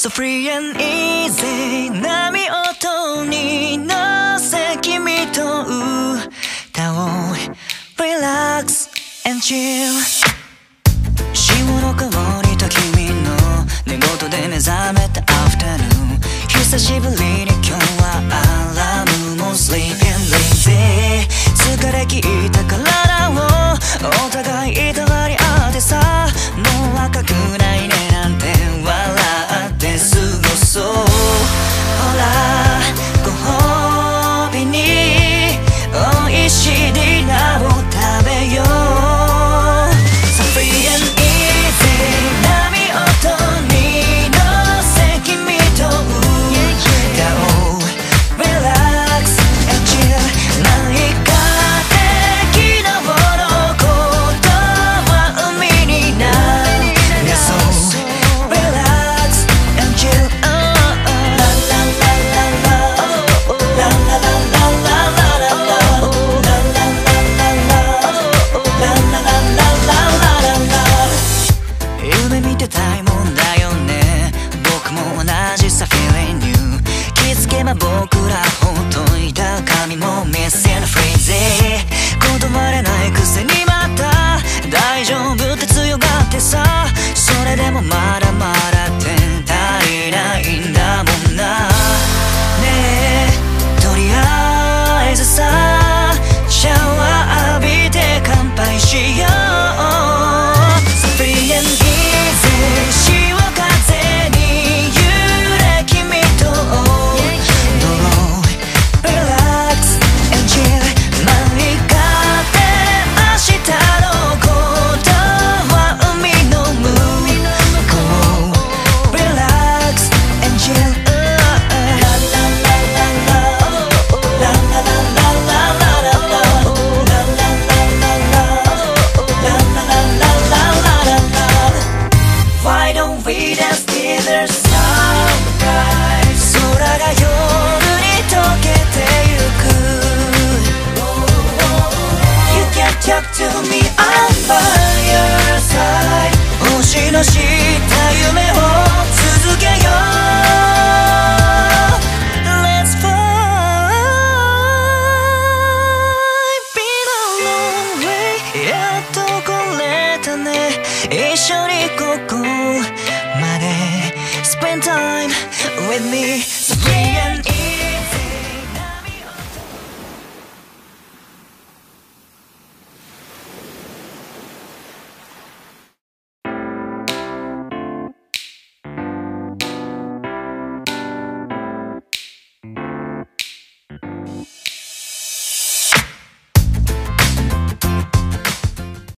So free and easy 波音に。乗せ君と歌おう。Relax and chill 潮の香りと君の寝言で目覚めたフタヌーン。久しぶりに今日はアラームも Sleep and lazy 疲れ切った体を。お互いい僕らほっいた髪もメッセフレーズ we dance till the sunrise 空が夜に溶けてゆく You can talk to me I'm by your side 星の下夢を続けよう Let's fly Been a long way やっと来れたね一緒にここ Spend time with me.